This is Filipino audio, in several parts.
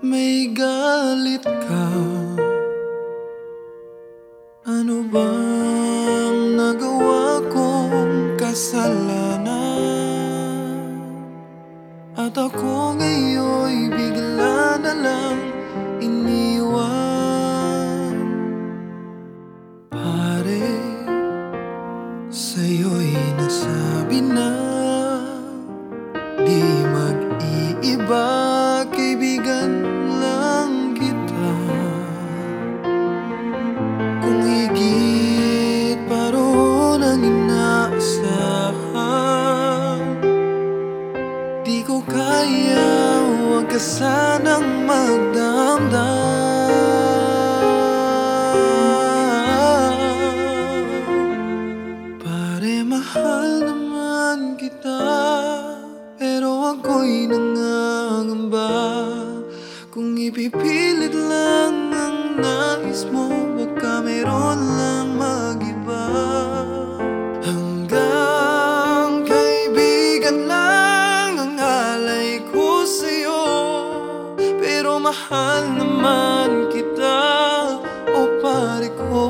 May galit ka. Ano bang nagawa kong kasalanan? At ako ngayon Di ko kaya, huwag ka sanang magdamdam. Pare, mahal naman kita Pero ako'y nangangamba. Kung ipipilit Pero mahal naman kita, o pare ko.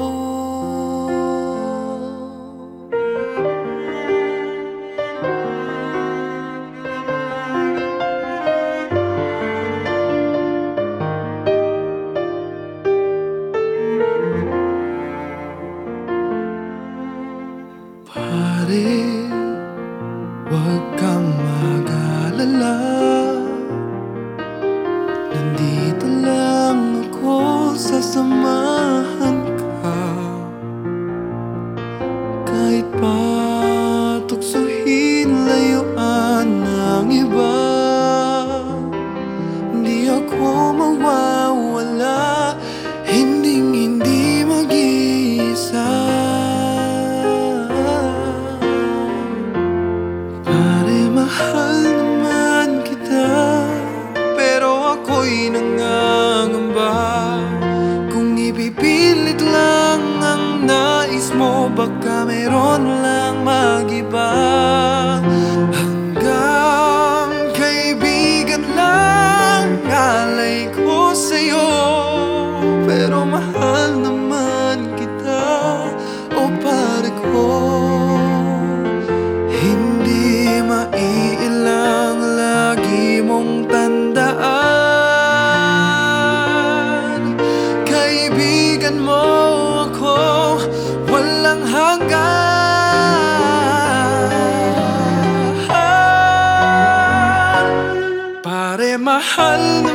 Pare, huwag kang sasamahan ka. Kahit patuksuhin layuan ng iba Hindi ako mawawala. Hinding hindi mag-iisa. Pare, mahal naman kita Pero ako'y nangangamba baka meron lang mag-iba. Hanggang kaibigan lang alay ko sa'yo. Pero mahal naman kita o oh pare ko. Hindi maiilang lagi mong tandaan. Kaibigan mo ako حالنا